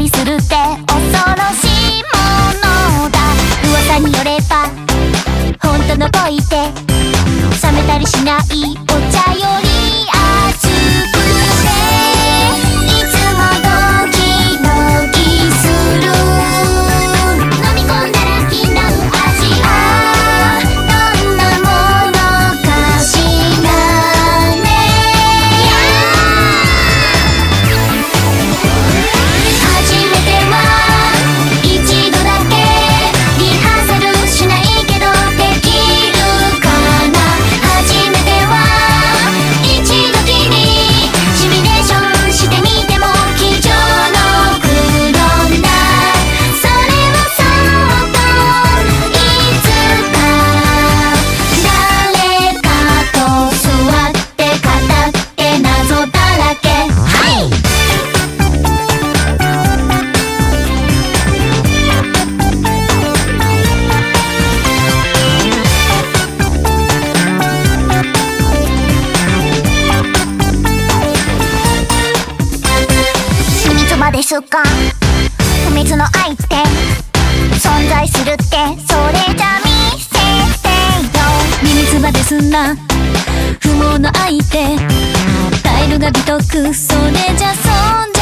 りするって恐ろしいものだ。噂によれば本当の恋って冷めたりしない。ですか？不滅の愛って存在するってそれじゃ見せてよ。秘密まですんな。不毛の愛ってタイルが美徳。それじゃ存在。